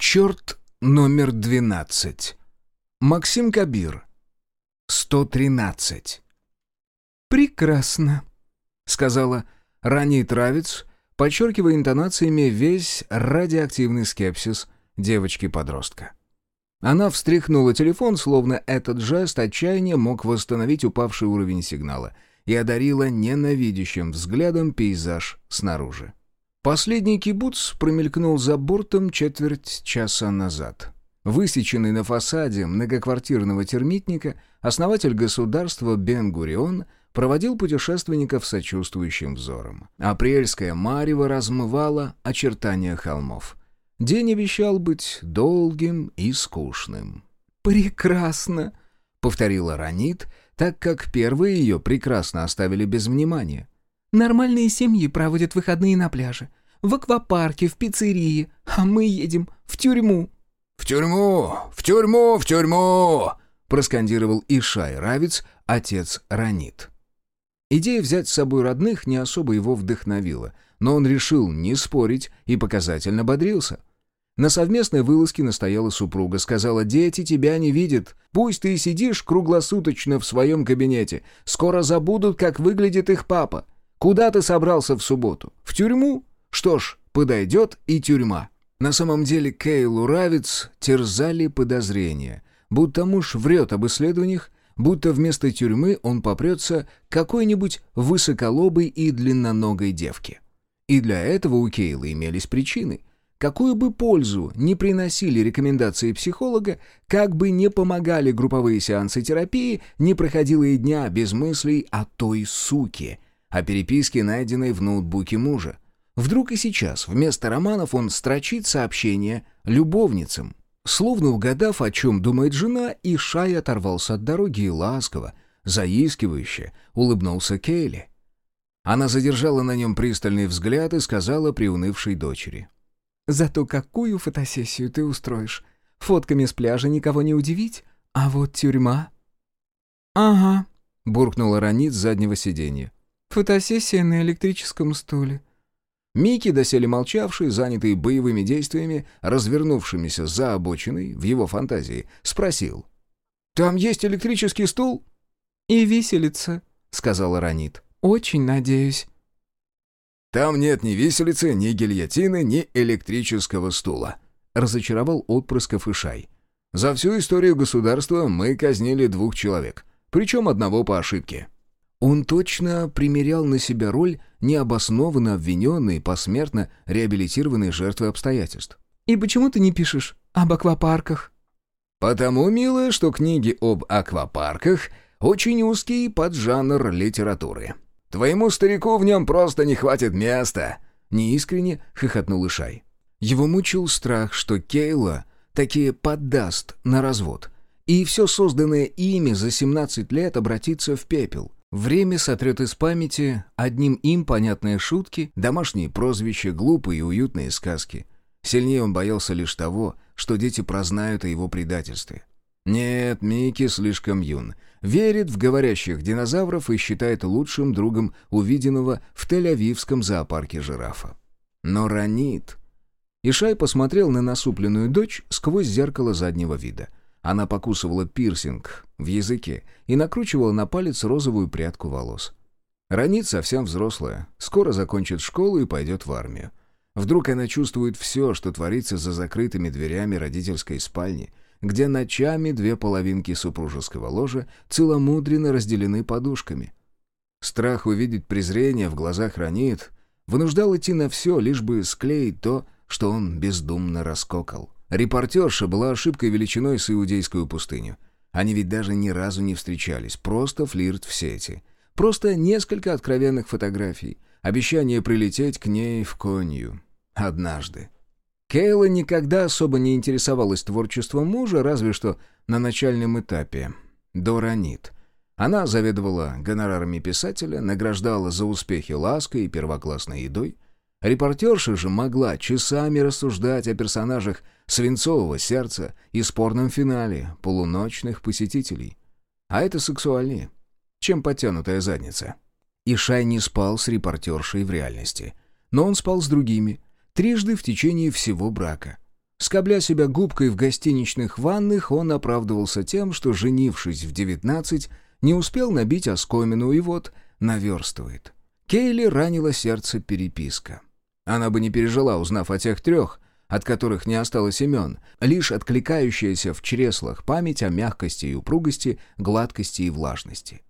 Черт номер двенадцать. Максим Кабир. Сто тринадцать. «Прекрасно», — сказала ранний травец, подчеркивая интонациями весь радиоактивный скепсис девочки-подростка. Она встряхнула телефон, словно этот жест отчаяния мог восстановить упавший уровень сигнала, и одарила ненавидящим взглядом пейзаж снаружи. Последний кибуц промелькнул за бортом четверть часа назад. Высеченный на фасаде многоквартирного термитника, основатель государства Бен-Гурион проводил путешественников сочувствующим взором. Апрельская марево размывала очертания холмов. День обещал быть долгим и скучным. «Прекрасно!» — повторила Ранит, так как первые ее прекрасно оставили без внимания. Нормальные семьи проводят выходные на пляже, в аквапарке, в пиццерии, а мы едем в тюрьму». «В тюрьму! В тюрьму! В тюрьму!» проскандировал Ишай Равец, отец Ранит. Идея взять с собой родных не особо его вдохновила, но он решил не спорить и показательно бодрился. На совместной вылазке настояла супруга, сказала, «Дети тебя не видят, пусть ты сидишь круглосуточно в своем кабинете, скоро забудут, как выглядит их папа. Куда ты собрался в субботу? В тюрьму? Что ж, подойдет и тюрьма. На самом деле Кейлу Равец терзали подозрения, будто муж врет об исследованиях, будто вместо тюрьмы он попрется какой-нибудь высоколобой и длинноногой девке. И для этого у Кейла имелись причины. Какую бы пользу не приносили рекомендации психолога, как бы не помогали групповые сеансы терапии, не проходило и дня без мыслей о той суке — о переписке, найденной в ноутбуке мужа. Вдруг и сейчас вместо романов он строчит сообщение любовницам. Словно угадав, о чем думает жена, Ишай оторвался от дороги и ласково, заискивающе, улыбнулся Кейли. Она задержала на нем пристальный взгляд и сказала приунывшей дочери. «Зато какую фотосессию ты устроишь? Фотками с пляжа никого не удивить, а вот тюрьма...» «Ага», — буркнула Ранит с заднего сиденья. Фотосессия на электрическом стуле». Микки, доселе молчавший, занятый боевыми действиями, развернувшимися за обочиной в его фантазии, спросил. «Там есть электрический стул?» «И виселица», — сказала Ранит. «Очень надеюсь». «Там нет ни виселицы, ни гильотины, ни электрического стула», — разочаровал отпрысков Ишай. «За всю историю государства мы казнили двух человек, причем одного по ошибке». Он точно примерял на себя роль необоснованно обвиненной, посмертно реабилитированной жертвы обстоятельств. «И почему ты не пишешь об аквапарках?» «Потому, милая, что книги об аквапарках — очень узкий поджанр литературы. Твоему старику в нем просто не хватит места!» Неискренне хохотнул Ишай. Его мучил страх, что Кейла такие поддаст на развод, и все созданное ими за 17 лет обратится в пепел — Время сотрет из памяти одним им понятные шутки, домашние прозвища, глупые и уютные сказки. Сильнее он боялся лишь того, что дети прознают о его предательстве. Нет, Микки слишком юн. Верит в говорящих динозавров и считает лучшим другом увиденного в Тель-Авивском зоопарке жирафа. Но ранит. Ишай посмотрел на насупленную дочь сквозь зеркало заднего вида — она покусывала пирсинг в языке и накручивала на палец розовую прядку волос. Ранит совсем взрослая, скоро закончит школу и пойдет в армию. Вдруг она чувствует все, что творится за закрытыми дверями родительской спальни, где ночами две половинки супружеского ложа целомудренно разделены подушками. Страх увидеть презрение в глазах Ранит вынуждал идти на все, лишь бы склеить то, что он бездумно раскокал. Репортерша была ошибкой величиной с иудейскую пустыню. Они ведь даже ни разу не встречались, просто флирт в сети. Просто несколько откровенных фотографий, обещание прилететь к ней в Конью. Однажды. Кейла никогда особо не интересовалась творчеством мужа, разве что на начальном этапе. Доранит. Она заведовала гонорарами писателя, награждала за успехи лаской и первоклассной едой. Репортерша же могла часами рассуждать о персонажах свинцового сердца и спорном финале полуночных посетителей. А это сексуальнее, чем потянутая задница. Ишай не спал с репортершей в реальности. Но он спал с другими, трижды в течение всего брака. Скобля себя губкой в гостиничных ванных, он оправдывался тем, что, женившись в 19, не успел набить оскомину и вот наверстывает. Кейли ранила сердце переписка. Она бы не пережила, узнав о тех трех, от которых не осталось имен, лишь откликающаяся в чреслах память о мягкости и упругости, гладкости и влажности.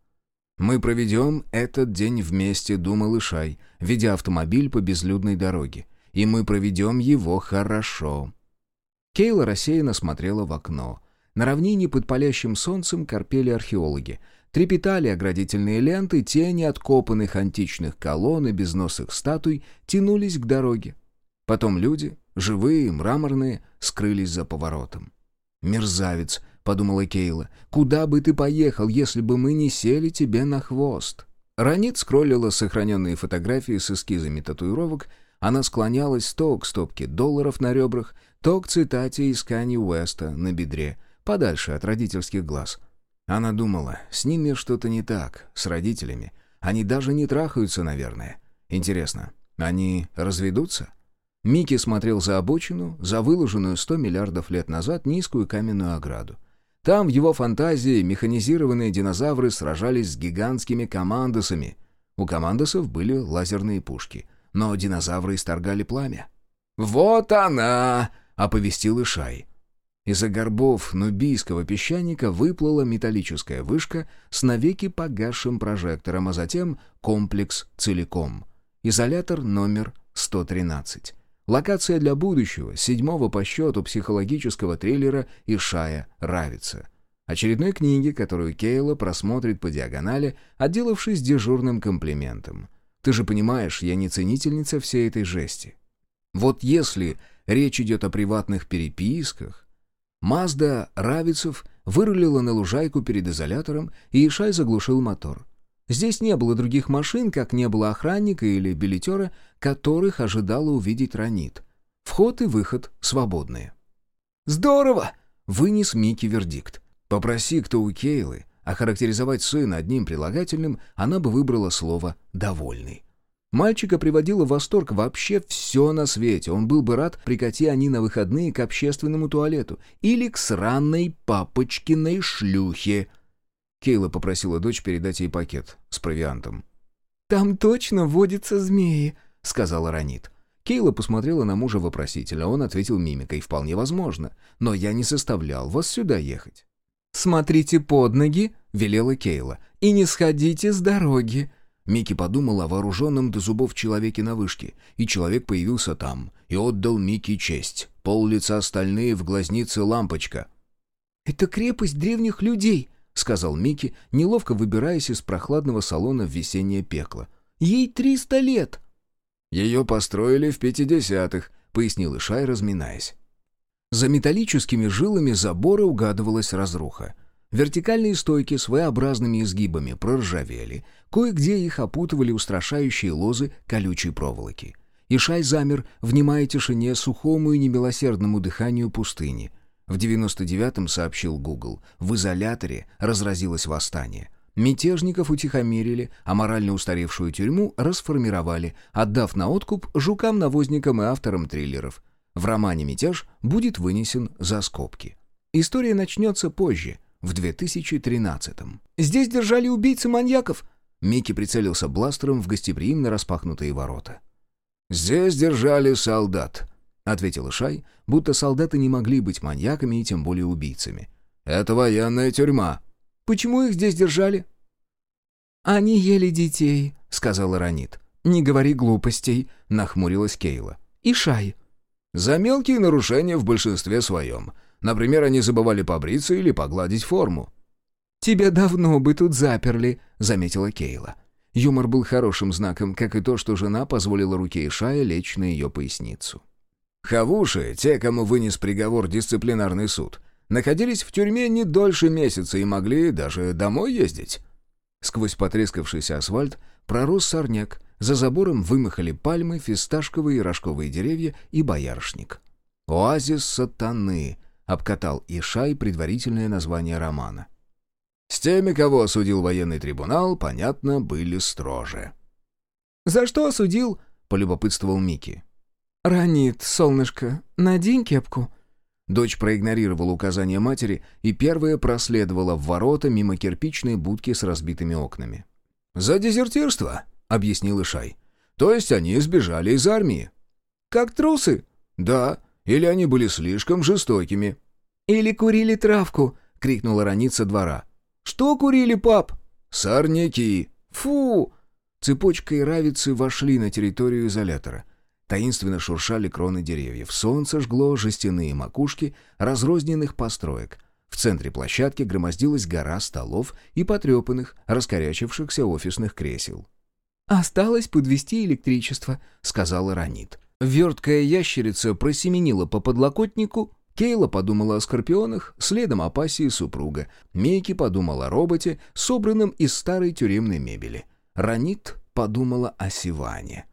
«Мы проведем этот день вместе», — думал Ишай, ведя автомобиль по безлюдной дороге. «И мы проведем его хорошо». Кейла рассеянно смотрела в окно. На равнине под палящим солнцем корпели археологи. Трепетали оградительные ленты, тени откопанных античных колонн и безносых статуй тянулись к дороге. Потом люди, живые, мраморные, скрылись за поворотом. «Мерзавец», — подумала Кейла, — «куда бы ты поехал, если бы мы не сели тебе на хвост?» Ранит скроллила сохраненные фотографии с эскизами татуировок, она склонялась то к стопке долларов на ребрах, то к цитате из Кани Уэста на бедре, подальше от родительских глаз. Она думала, с ними что-то не так, с родителями. Они даже не трахаются, наверное. Интересно, они разведутся? Микки смотрел за обочину, за выложенную сто миллиардов лет назад низкую каменную ограду. Там, в его фантазии, механизированные динозавры сражались с гигантскими командосами. У командосов были лазерные пушки — но динозавры исторгали пламя. «Вот она!» — оповестил Ишай. Из-за горбов нубийского песчаника выплыла металлическая вышка с навеки погасшим прожектором, а затем комплекс целиком. Изолятор номер 113. Локация для будущего, седьмого по счету психологического триллера Ишая Равица. Очередной книги, которую Кейла просмотрит по диагонали, отделавшись дежурным комплиментом — ты же понимаешь, я не ценительница всей этой жести. Вот если речь идет о приватных переписках... Мазда Равицев вырулила на лужайку перед изолятором, и Ишай заглушил мотор. Здесь не было других машин, как не было охранника или билетера, которых ожидала увидеть Ранит. Вход и выход свободные. «Здорово!» — вынес Микки вердикт. «Попроси, кто у Кейлы, Охарактеризовать сына одним прилагательным она бы выбрала слово «довольный». Мальчика приводило в восторг вообще все на свете. Он был бы рад, прикати они на выходные к общественному туалету или к сраной папочкиной шлюхе. Кейла попросила дочь передать ей пакет с провиантом. «Там точно водятся змеи», — сказала Ранит. Кейла посмотрела на мужа вопросительно, он ответил мимикой, «Вполне возможно, но я не составлял вас сюда ехать». «Смотрите под ноги», — велела Кейла, — «и не сходите с дороги». Микки подумал о вооруженном до зубов человеке на вышке, и человек появился там, и отдал Микки честь. Пол лица стальные, в глазнице лампочка. «Это крепость древних людей», — сказал Микки, неловко выбираясь из прохладного салона в весеннее пекло. «Ей триста лет». «Ее построили в пятидесятых», — пояснил Ишай, разминаясь. За металлическими жилами забора угадывалась разруха. Вертикальные стойки с своеобразными изгибами проржавели, кое-где их опутывали устрашающие лозы колючей проволоки. Ишай замер, внимая тишине, сухому и немилосердному дыханию пустыни. В 99-м, сообщил Google, в изоляторе разразилось восстание. Мятежников утихомирили, а морально устаревшую тюрьму расформировали, отдав на откуп жукам-навозникам и авторам триллеров — в романе «Мятеж» будет вынесен за скобки. История начнется позже, в 2013-м. «Здесь держали убийцы-маньяков!» Микки прицелился бластером в гостеприимно распахнутые ворота. «Здесь держали солдат», — ответил Ишай, будто солдаты не могли быть маньяками и тем более убийцами. «Это военная тюрьма». «Почему их здесь держали?» «Они ели детей», — сказал Ранит. «Не говори глупостей», — нахмурилась Кейла. «Ишай, за мелкие нарушения в большинстве своем. Например, они забывали побриться или погладить форму. «Тебя давно бы тут заперли», — заметила Кейла. Юмор был хорошим знаком, как и то, что жена позволила руке Ишая лечь на ее поясницу. Хавуши, те, кому вынес приговор дисциплинарный суд, находились в тюрьме не дольше месяца и могли даже домой ездить. Сквозь потрескавшийся асфальт пророс сорняк, за забором вымахали пальмы, фисташковые и рожковые деревья и боярышник. «Оазис сатаны», — обкатал Ишай предварительное название романа. С теми, кого осудил военный трибунал, понятно, были строже. «За что осудил?» — полюбопытствовал Микки. «Ранит, солнышко, надень кепку». Дочь проигнорировала указания матери и первая проследовала в ворота мимо кирпичной будки с разбитыми окнами. «За дезертирство», — объяснил Ишай. «То есть они сбежали из армии». «Как трусы?» «Да, или они были слишком жестокими». «Или курили травку», — крикнула раница двора. «Что курили, пап?» «Сорняки». «Фу!» Цепочка и равицы вошли на территорию изолятора. Таинственно шуршали кроны деревьев. Солнце жгло жестяные макушки разрозненных построек. В центре площадки громоздилась гора столов и потрепанных, раскорячившихся офисных кресел. «Осталось подвести электричество», — сказала Ранит. Верткая ящерица просеменила по подлокотнику, Кейла подумала о скорпионах, следом о пассии супруга. Мейки подумала о роботе, собранном из старой тюремной мебели. Ранит подумала о Сиване.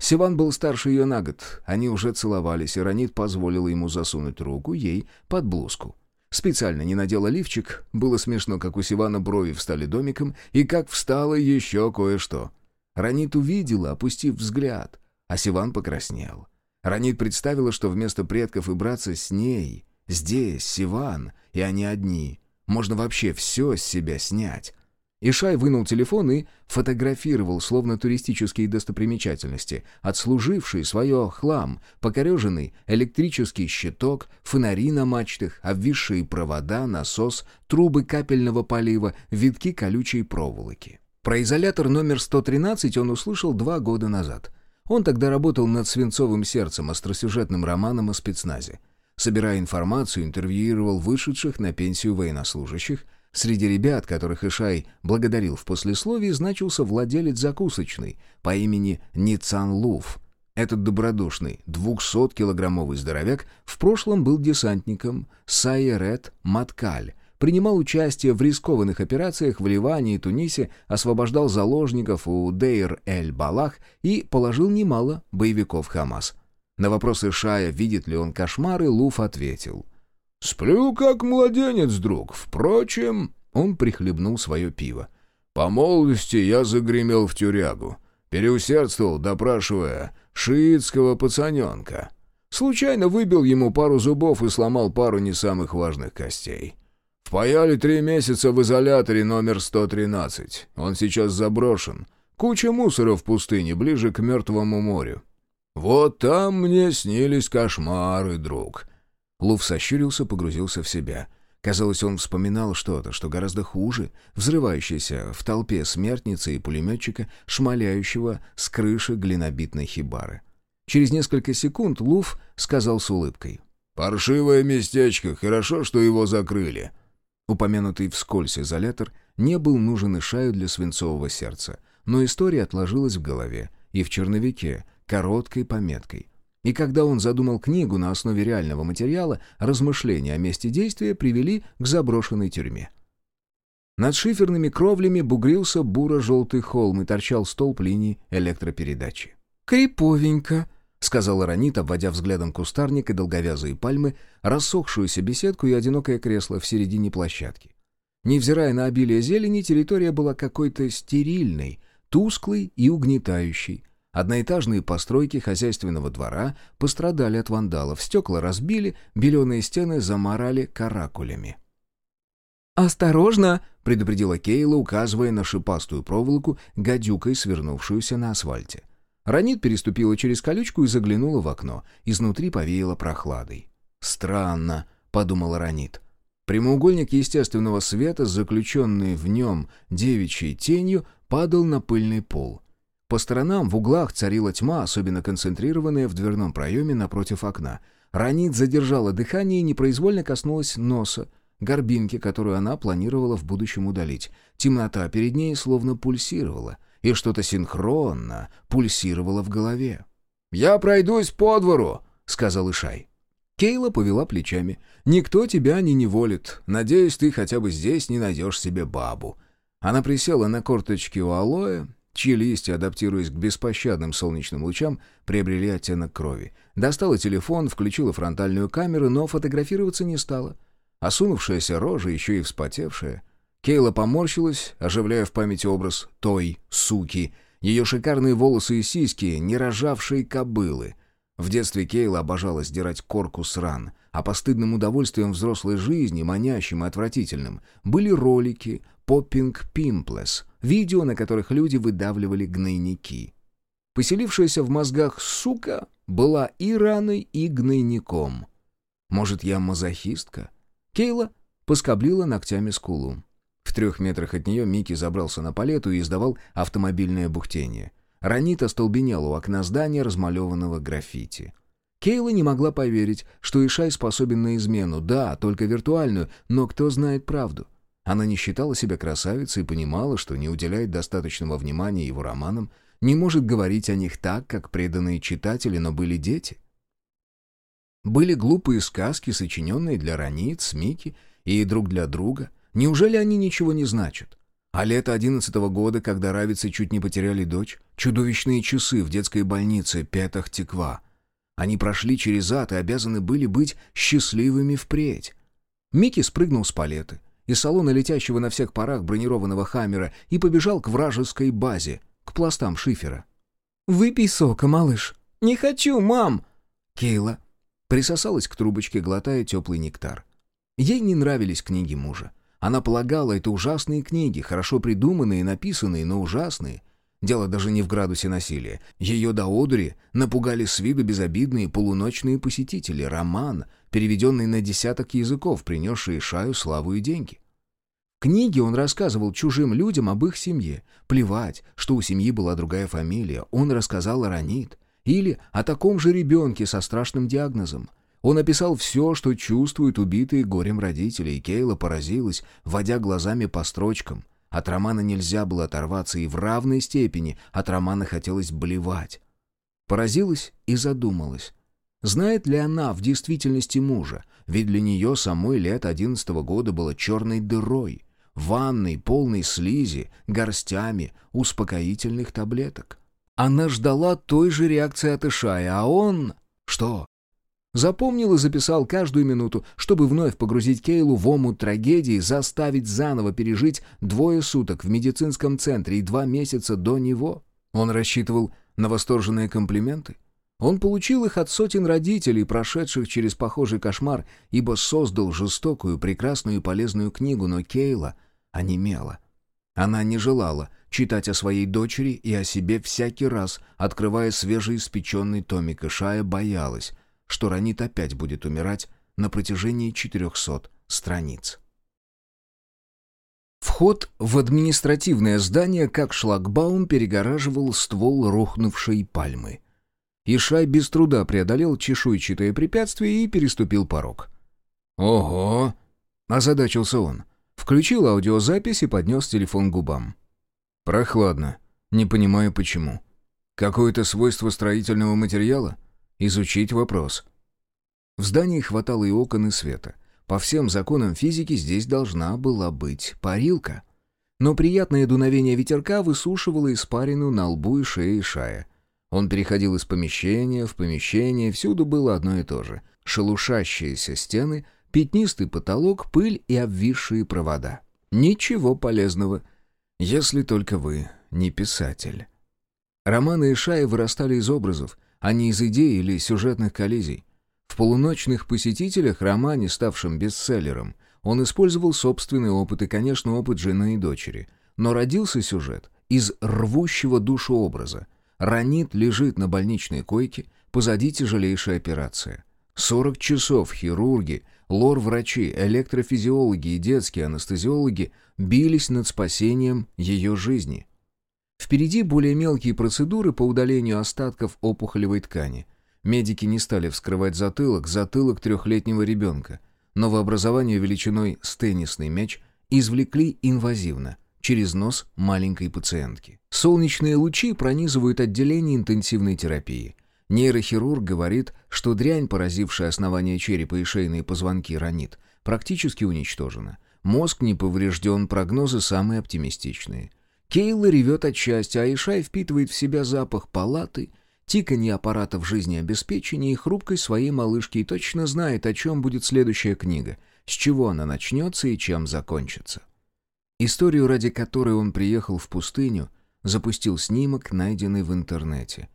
Сиван был старше ее на год. Они уже целовались, и Ранит позволила ему засунуть руку ей под блузку. Специально не надела лифчик. Было смешно, как у Сивана брови встали домиком, и как встало еще кое-что. Ранит увидела, опустив взгляд, а Сиван покраснел. Ранит представила, что вместо предков и братца с ней, здесь Сиван, и они одни. Можно вообще все с себя снять. Ишай вынул телефон и фотографировал, словно туристические достопримечательности, отслуживший свое хлам, покореженный электрический щиток, фонари на мачтах, обвисшие провода, насос, трубы капельного полива, витки колючей проволоки. Про изолятор номер 113 он услышал два года назад. Он тогда работал над «Свинцовым сердцем», остросюжетным романом о спецназе. Собирая информацию, интервьюировал вышедших на пенсию военнослужащих – Среди ребят, которых Ишай благодарил в послесловии, значился владелец закусочной по имени Ницан Луф. Этот добродушный, 200-килограммовый здоровяк в прошлом был десантником Сайерет Маткаль, принимал участие в рискованных операциях в Ливане и Тунисе, освобождал заложников у Дейр-эль-Балах и положил немало боевиков Хамас. На вопросы Шая, видит ли он кошмары, Луф ответил — «Сплю, как младенец, друг. Впрочем...» Он прихлебнул свое пиво. «По молодости я загремел в тюрягу. Переусердствовал, допрашивая шиитского пацаненка. Случайно выбил ему пару зубов и сломал пару не самых важных костей. Впаяли три месяца в изоляторе номер 113. Он сейчас заброшен. Куча мусора в пустыне, ближе к Мертвому морю. Вот там мне снились кошмары, друг». Лув сощурился, погрузился в себя. Казалось, он вспоминал что-то, что гораздо хуже, взрывающееся в толпе смертницы и пулеметчика, шмаляющего с крыши глинобитной хибары. Через несколько секунд Лув сказал с улыбкой. «Паршивое местечко, хорошо, что его закрыли». Упомянутый вскользь изолятор не был нужен и шаю для свинцового сердца, но история отложилась в голове и в черновике, короткой пометкой — и когда он задумал книгу на основе реального материала, размышления о месте действия привели к заброшенной тюрьме. Над шиферными кровлями бугрился буро-желтый холм и торчал столб линии электропередачи. «Криповенько», — сказала Ранит, обводя взглядом кустарник и долговязые пальмы, рассохшуюся беседку и одинокое кресло в середине площадки. Невзирая на обилие зелени, территория была какой-то стерильной, тусклой и угнетающей, Одноэтажные постройки хозяйственного двора пострадали от вандалов, стекла разбили, беленые стены заморали каракулями. «Осторожно!» — предупредила Кейла, указывая на шипастую проволоку, гадюкой свернувшуюся на асфальте. Ранит переступила через колючку и заглянула в окно. Изнутри повеяло прохладой. «Странно», — подумала Ранит. Прямоугольник естественного света, заключенный в нем девичьей тенью, падал на пыльный пол. По сторонам в углах царила тьма, особенно концентрированная в дверном проеме напротив окна. Ранит задержала дыхание и непроизвольно коснулась носа, горбинки, которую она планировала в будущем удалить. Темнота перед ней словно пульсировала, и что-то синхронно пульсировало в голове. «Я пройдусь по двору», — сказал Ишай. Кейла повела плечами. «Никто тебя не неволит. Надеюсь, ты хотя бы здесь не найдешь себе бабу». Она присела на корточки у алоэ, чьи листья, адаптируясь к беспощадным солнечным лучам, приобрели оттенок крови. Достала телефон, включила фронтальную камеру, но фотографироваться не стала. Осунувшаяся рожа, еще и вспотевшая. Кейла поморщилась, оживляя в памяти образ той суки, ее шикарные волосы и сиськи, не рожавшие кобылы. В детстве Кейла обожала сдирать корку с ран, а постыдным удовольствием взрослой жизни, манящим и отвратительным, были ролики «Popping Pimples», видео, на которых люди выдавливали гнойники. Поселившаяся в мозгах сука была и раной, и гнойником. Может, я мазохистка? Кейла поскоблила ногтями скулу. В трех метрах от нее Микки забрался на палету и издавал автомобильное бухтение. Ранит остолбенел у окна здания, размалеванного граффити. Кейла не могла поверить, что Ишай способен на измену. Да, только виртуальную, но кто знает правду. Она не считала себя красавицей и понимала, что не уделяет достаточного внимания его романам, не может говорить о них так, как преданные читатели, но были дети. Были глупые сказки, сочиненные для Ранит, Мики и друг для друга — Неужели они ничего не значат? А лето одиннадцатого года, когда равицы чуть не потеряли дочь, чудовищные часы в детской больнице Петах Теква. Они прошли через ад и обязаны были быть счастливыми впредь. Микки спрыгнул с палеты из салона летящего на всех парах бронированного «Хаммера» и побежал к вражеской базе, к пластам шифера. «Выпей сока, малыш». «Не хочу, мам!» Кейла присосалась к трубочке, глотая теплый нектар. Ей не нравились книги мужа. Она полагала, это ужасные книги, хорошо придуманные, написанные, но ужасные. Дело даже не в градусе насилия. Ее до одури напугали с виду безобидные полуночные посетители, роман, переведенный на десяток языков, принесший Шаю славу и деньги. В книге он рассказывал чужим людям об их семье. Плевать, что у семьи была другая фамилия. Он рассказал о Ранит. Или о таком же ребенке со страшным диагнозом. Он описал все, что чувствуют убитые горем родители, и Кейла поразилась, водя глазами по строчкам. От романа нельзя было оторваться, и в равной степени от романа хотелось блевать. Поразилась и задумалась. Знает ли она в действительности мужа? Ведь для нее самой лет одиннадцатого года было черной дырой, ванной, полной слизи, горстями успокоительных таблеток. Она ждала той же реакции от Ишая, а он... Что? Запомнил и записал каждую минуту, чтобы вновь погрузить Кейлу в омут трагедии, заставить заново пережить двое суток в медицинском центре и два месяца до него. Он рассчитывал на восторженные комплименты. Он получил их от сотен родителей, прошедших через похожий кошмар, ибо создал жестокую, прекрасную и полезную книгу, но Кейла онемела. Она не желала читать о своей дочери и о себе всякий раз, открывая свежеиспеченный томик, и Шая боялась, что Ранит опять будет умирать на протяжении 400 страниц. Вход в административное здание, как шлагбаум, перегораживал ствол рухнувшей пальмы. Ишай без труда преодолел чешуйчатое препятствие и переступил порог. «Ого!» — озадачился он. Включил аудиозапись и поднес телефон к губам. «Прохладно. Не понимаю, почему. Какое-то свойство строительного материала?» Изучить вопрос. В здании хватало и окон, и света. По всем законам физики здесь должна была быть парилка. Но приятное дуновение ветерка высушивало испарину на лбу и шее Шая. Он переходил из помещения в помещение, всюду было одно и то же. Шелушащиеся стены, пятнистый потолок, пыль и обвисшие провода. Ничего полезного, если только вы не писатель. Романы Ишая вырастали из образов, а не из идей или сюжетных коллизий. В «Полуночных посетителях», романе, ставшем бестселлером, он использовал собственный опыт и, конечно, опыт жены и дочери. Но родился сюжет из рвущего душу образа. Ранит лежит на больничной койке, позади тяжелейшая операция. 40 часов хирурги, лор-врачи, электрофизиологи и детские анестезиологи бились над спасением ее жизни. Впереди более мелкие процедуры по удалению остатков опухолевой ткани. Медики не стали вскрывать затылок, затылок трехлетнего ребенка. Новообразование величиной с теннисный мяч извлекли инвазивно, через нос маленькой пациентки. Солнечные лучи пронизывают отделение интенсивной терапии. Нейрохирург говорит, что дрянь, поразившая основание черепа и шейные позвонки, ранит, практически уничтожена. Мозг не поврежден, прогнозы самые оптимистичные. Кейла ревет от счастья, а Ишай впитывает в себя запах палаты, тиканье аппаратов жизнеобеспечения и хрупкой своей малышки и точно знает, о чем будет следующая книга, с чего она начнется и чем закончится. Историю, ради которой он приехал в пустыню, запустил снимок, найденный в интернете.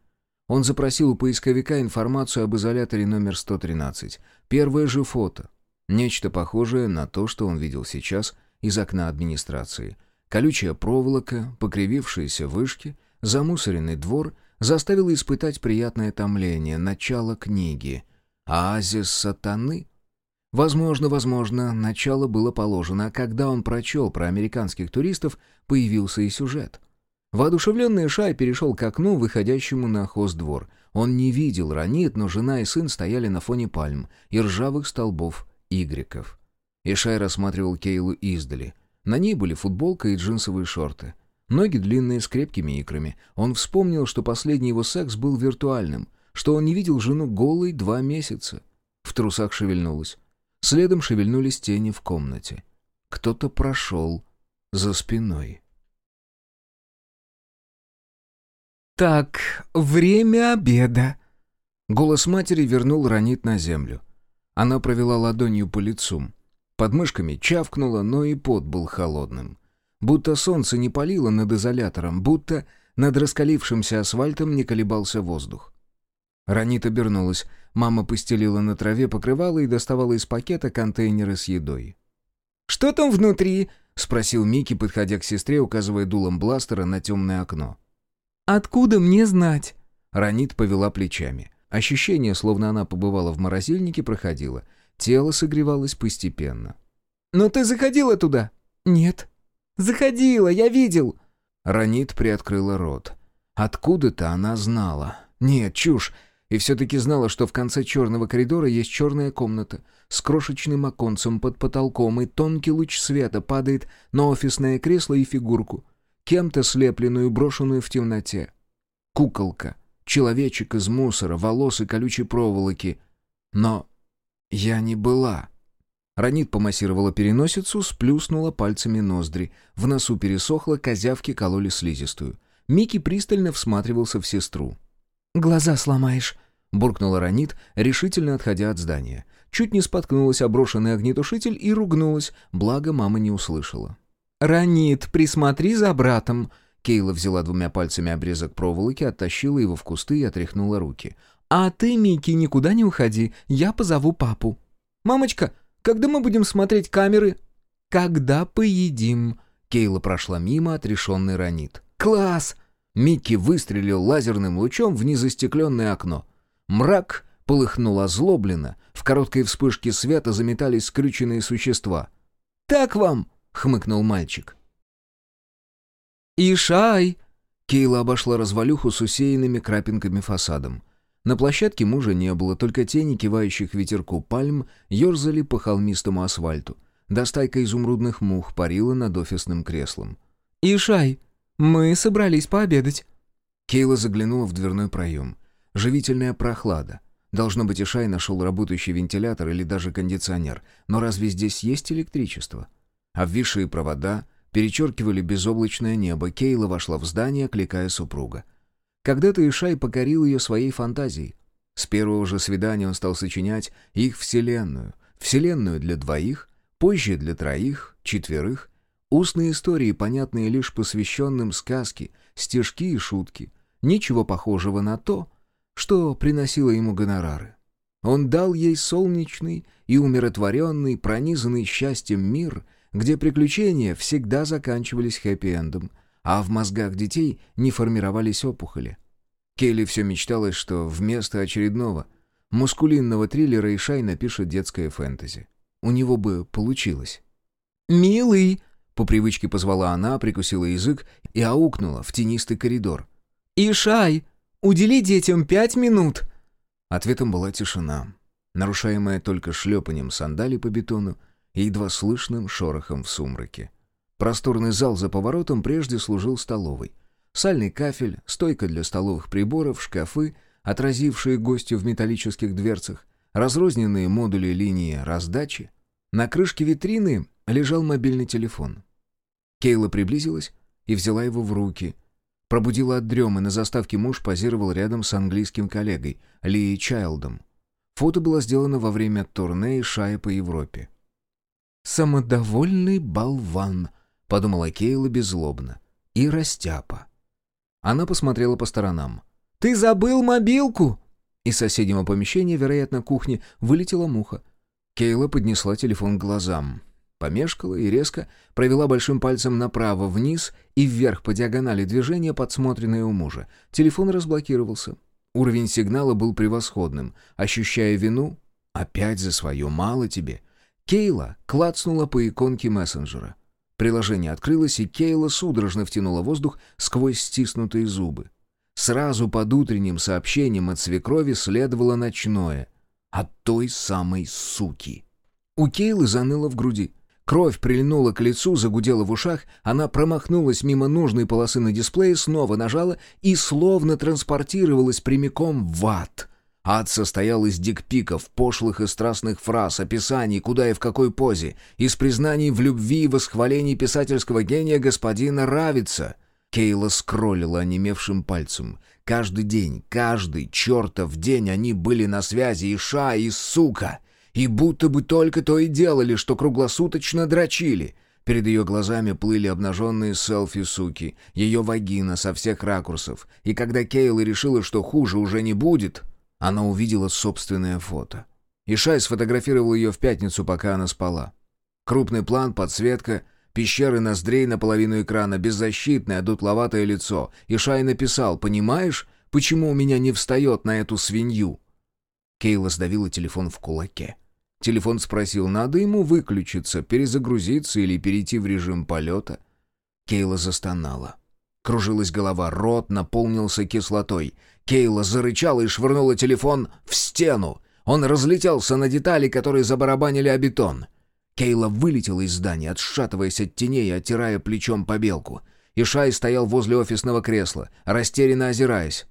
Он запросил у поисковика информацию об изоляторе номер 113. Первое же фото. Нечто похожее на то, что он видел сейчас из окна администрации. Колючая проволока, покривившиеся вышки, замусоренный двор заставило испытать приятное томление, начало книги. «Оазис сатаны»? Возможно, возможно, начало было положено, а когда он прочел про американских туристов, появился и сюжет. Воодушевленный Шай перешел к окну, выходящему на хоздвор. Он не видел ранит, но жена и сын стояли на фоне пальм и ржавых столбов игреков. Ишай рассматривал Кейлу издали. На ней были футболка и джинсовые шорты. Ноги длинные, с крепкими икрами. Он вспомнил, что последний его секс был виртуальным, что он не видел жену голой два месяца. В трусах шевельнулась. Следом шевельнулись тени в комнате. Кто-то прошел за спиной. «Так, время обеда». Голос матери вернул Ранит на землю. Она провела ладонью по лицу. Под мышками чавкнула, но и пот был холодным. Будто солнце не палило над изолятором, будто над раскалившимся асфальтом не колебался воздух. Ранит обернулась. Мама постелила на траве покрывало и доставала из пакета контейнеры с едой. «Что там внутри?» — спросил Микки, подходя к сестре, указывая дулом бластера на темное окно. «Откуда мне знать?» Ранит повела плечами. Ощущение, словно она побывала в морозильнике, проходило. Тело согревалось постепенно. «Но ты заходила туда?» «Нет». «Заходила, я видел». Ранит приоткрыла рот. Откуда-то она знала. Нет, чушь. И все-таки знала, что в конце черного коридора есть черная комната с крошечным оконцем под потолком, и тонкий луч света падает на офисное кресло и фигурку, кем-то слепленную, брошенную в темноте. Куколка, человечек из мусора, волос и колючей проволоки. Но я не была. Ранит помассировала переносицу, сплюснула пальцами ноздри. В носу пересохло, козявки кололи слизистую. Микки пристально всматривался в сестру. «Глаза сломаешь», — буркнула Ранит, решительно отходя от здания. Чуть не споткнулась оброшенный огнетушитель и ругнулась, благо мама не услышала. «Ранит, присмотри за братом», Кейла взяла двумя пальцами обрезок проволоки, оттащила его в кусты и отряхнула руки. «А ты, Микки, никуда не уходи, я позову папу». «Мамочка, когда мы будем смотреть камеры?» «Когда поедим?» Кейла прошла мимо, отрешенный ранит. «Класс!» Микки выстрелил лазерным лучом в незастекленное окно. Мрак полыхнул озлобленно, в короткой вспышке света заметались скрюченные существа. «Так вам!» — хмыкнул мальчик. «Ишай!» Кейла обошла развалюху с усеянными крапинками фасадом. На площадке мужа не было, только тени кивающих ветерку пальм ерзали по холмистому асфальту. Достайка изумрудных мух парила над офисным креслом. «Ишай, мы собрались пообедать». Кейла заглянула в дверной проем. Живительная прохлада. Должно быть, Ишай нашел работающий вентилятор или даже кондиционер. Но разве здесь есть электричество? Обвисшие провода перечеркивали безоблачное небо. Кейла вошла в здание, кликая супруга. Когда-то Ишай покорил ее своей фантазией. С первого же свидания он стал сочинять их вселенную. Вселенную для двоих, позже для троих, четверых. Устные истории, понятные лишь посвященным сказке, стишки и шутки. Ничего похожего на то, что приносило ему гонорары. Он дал ей солнечный и умиротворенный, пронизанный счастьем мир, где приключения всегда заканчивались хэппи-эндом — а в мозгах детей не формировались опухоли. Келли все мечталось, что вместо очередного мускулинного триллера Ишай напишет детское фэнтези. У него бы получилось. «Милый!» — по привычке позвала она, прикусила язык и аукнула в тенистый коридор. «Ишай! Удели детям пять минут!» Ответом была тишина, нарушаемая только шлепанием сандалий по бетону и едва слышным шорохом в сумраке. Просторный зал за поворотом прежде служил столовой. Сальный кафель, стойка для столовых приборов, шкафы, отразившие гостю в металлических дверцах, разрозненные модули линии раздачи. На крышке витрины лежал мобильный телефон. Кейла приблизилась и взяла его в руки. Пробудила от дремы, на заставке муж позировал рядом с английским коллегой, Ли Чайлдом. Фото было сделано во время турне и шая по Европе. «Самодовольный болван», — подумала Кейла беззлобно. «И растяпа». Она посмотрела по сторонам. ты забыл мобилку!» Из соседнего помещения, вероятно, кухни, вылетела муха. Кейла поднесла телефон к глазам. Помешкала и резко провела большим пальцем направо, вниз и вверх по диагонали движения, подсмотренное у мужа. Телефон разблокировался. Уровень сигнала был превосходным. Ощущая вину, опять за свое мало тебе. Кейла клацнула по иконке мессенджера. Приложение открылось, и Кейла судорожно втянула воздух сквозь стиснутые зубы. Сразу под утренним сообщением от свекрови следовало ночное. От той самой суки. У Кейлы заныло в груди. Кровь прильнула к лицу, загудела в ушах, она промахнулась мимо нужной полосы на дисплее, снова нажала и словно транспортировалась прямиком в ад. Ад состоял из дикпиков, пошлых и страстных фраз, описаний, куда и в какой позе, из признаний в любви и восхвалений писательского гения господина Равица. Кейла скроллила онемевшим пальцем. Каждый день, каждый чертов день они были на связи, и ша, и сука. И будто бы только то и делали, что круглосуточно дрочили. Перед ее глазами плыли обнаженные селфи суки, ее вагина со всех ракурсов. И когда Кейла решила, что хуже уже не будет, она увидела собственное фото. Ишай сфотографировал ее в пятницу, пока она спала. Крупный план, подсветка, Пещеры ноздрей наполовину экрана, беззащитное, дутловатое лицо. И Шай написал «Понимаешь, почему у меня не встает на эту свинью?» Кейла сдавила телефон в кулаке. Телефон спросил, надо ему выключиться, перезагрузиться или перейти в режим полета. Кейла застонала. Кружилась голова, рот наполнился кислотой. Кейла зарычала и швырнула телефон в стену. Он разлетелся на детали, которые забарабанили о бетон. Кейла вылетела из здания, отшатываясь от теней и оттирая плечом побелку. Ишай стоял возле офисного кресла, растерянно озираясь.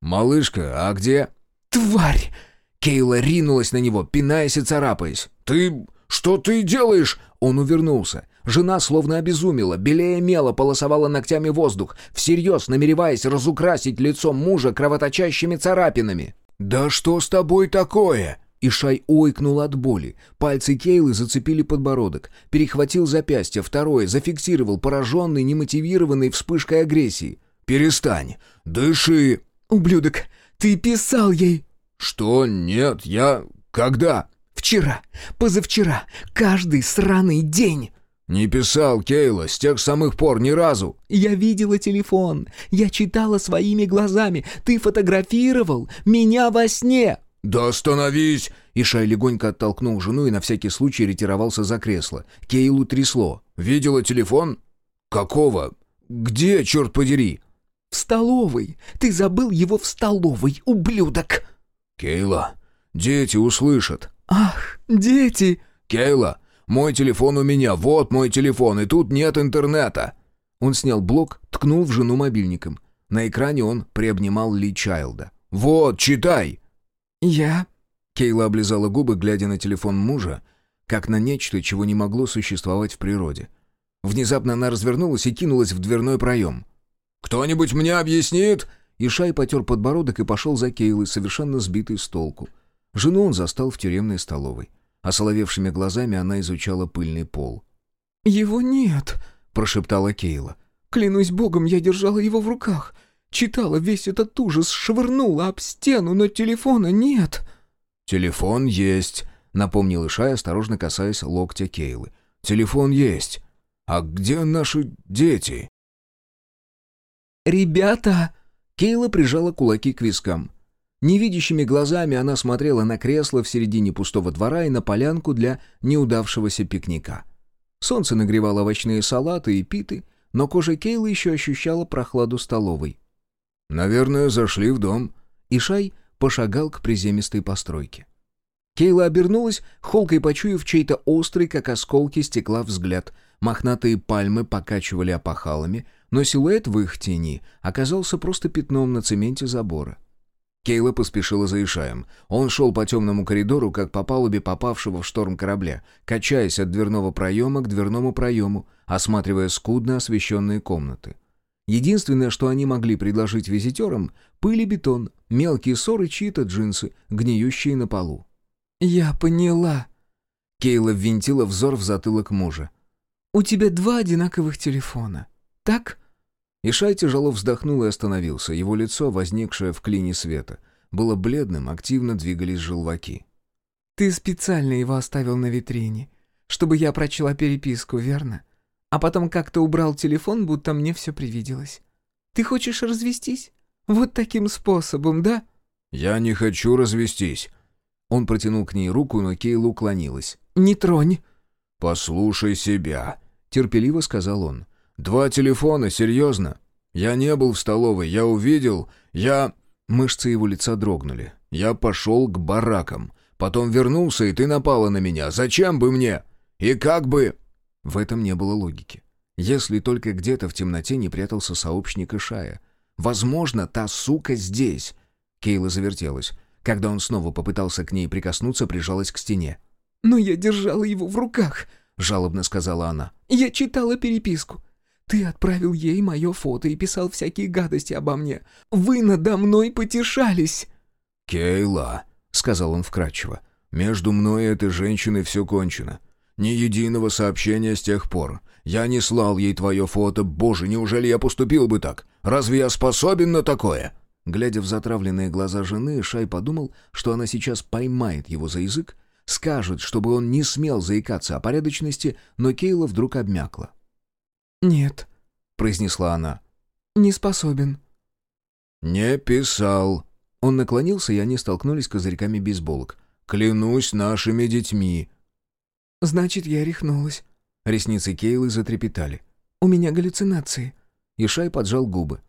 «Малышка, а где?» «Тварь!» Кейла ринулась на него, пинаясь и царапаясь. «Ты... что ты делаешь?» Он увернулся. Жена словно обезумела, белее мела полосовала ногтями воздух, всерьез намереваясь разукрасить лицо мужа кровоточащими царапинами. «Да что с тобой такое?» Ишай ойкнул от боли. Пальцы Кейлы зацепили подбородок. Перехватил запястье, второе, зафиксировал, пораженный, немотивированной вспышкой агрессии. «Перестань! Дыши!» «Ублюдок, ты писал ей!» «Что? Нет, я... Когда?» «Вчера, позавчера, каждый сраный день!» «Не писал, Кейла, с тех самых пор ни разу». «Я видела телефон, я читала своими глазами, ты фотографировал меня во сне!» «Да остановись!» Ишай легонько оттолкнул жену и на всякий случай ретировался за кресло. Кейлу трясло. «Видела телефон?» «Какого? Где, черт подери?» «В столовой. Ты забыл его в столовой, ублюдок!» «Кейла, дети услышат». «Ах, дети!» «Кейла, мой телефон у меня, вот мой телефон, и тут нет интернета!» Он снял блок, ткнул в жену мобильником. На экране он приобнимал Ли Чайлда. «Вот, читай!» «Я...» Кейла облизала губы, глядя на телефон мужа, как на нечто, чего не могло существовать в природе. Внезапно она развернулась и кинулась в дверной проем. «Кто-нибудь мне объяснит?» Ишай потер подбородок и пошел за Кейлой, совершенно сбитый с толку. Жену он застал в тюремной столовой. Осоловевшими глазами она изучала пыльный пол. «Его нет», — прошептала Кейла. «Клянусь богом, я держала его в руках. Читала весь этот ужас, швырнула об стену, но телефона нет». «Телефон есть», — напомнил Ишай, осторожно касаясь локтя Кейлы. «Телефон есть. А где наши дети?» «Ребята!» — Кейла прижала кулаки к вискам. Невидящими глазами она смотрела на кресло в середине пустого двора и на полянку для неудавшегося пикника. Солнце нагревало овощные салаты и питы, но кожа Кейлы еще ощущала прохладу столовой. «Наверное, зашли в дом». Ишай пошагал к приземистой постройке. Кейла обернулась, холкой почуяв чей-то острый, как осколки стекла, взгляд. Мохнатые пальмы покачивали опахалами, но силуэт в их тени оказался просто пятном на цементе забора. Кейла поспешила за Ишаем. Он шел по темному коридору, как по палубе попавшего в шторм корабля, качаясь от дверного проема к дверному проему, осматривая скудно освещенные комнаты. Единственное, что они могли предложить визитерам — пыль и бетон, мелкие ссоры чьи-то джинсы, гниющие на полу. «Я поняла». Кейла ввинтила взор в затылок мужа. «У тебя два одинаковых телефона, так?» Ишай тяжело вздохнул и остановился. Его лицо, возникшее в клине света, было бледным, активно двигались желваки. «Ты специально его оставил на витрине, чтобы я прочла переписку, верно? А потом как-то убрал телефон, будто мне все привиделось. Ты хочешь развестись? Вот таким способом, да?» «Я не хочу развестись». Он протянул к ней руку, но Кейла уклонилась. «Не тронь». «Послушай себя», — терпеливо сказал он. «Два телефона, серьезно? Я не был в столовой, я увидел, я...» Мышцы его лица дрогнули. «Я пошел к баракам. Потом вернулся, и ты напала на меня. Зачем бы мне? И как бы...» В этом не было логики. Если только где-то в темноте не прятался сообщник Ишая. Возможно, та сука здесь. Кейла завертелась. Когда он снова попытался к ней прикоснуться, прижалась к стене. «Но я держала его в руках», — жалобно сказала она. «Я читала переписку. Ты отправил ей мое фото и писал всякие гадости обо мне. Вы надо мной потешались!» «Кейла», — сказал он вкратчиво, — «между мной и этой женщиной все кончено. Ни единого сообщения с тех пор. Я не слал ей твое фото. Боже, неужели я поступил бы так? Разве я способен на такое?» Глядя в затравленные глаза жены, Шай подумал, что она сейчас поймает его за язык, скажет, чтобы он не смел заикаться о порядочности, но Кейла вдруг обмякла. «Нет», — произнесла она. «Не способен». «Не писал». Он наклонился, и они столкнулись козырьками бейсболок. «Клянусь нашими детьми». «Значит, я рехнулась». Ресницы Кейлы затрепетали. «У меня галлюцинации». Ишай поджал губы.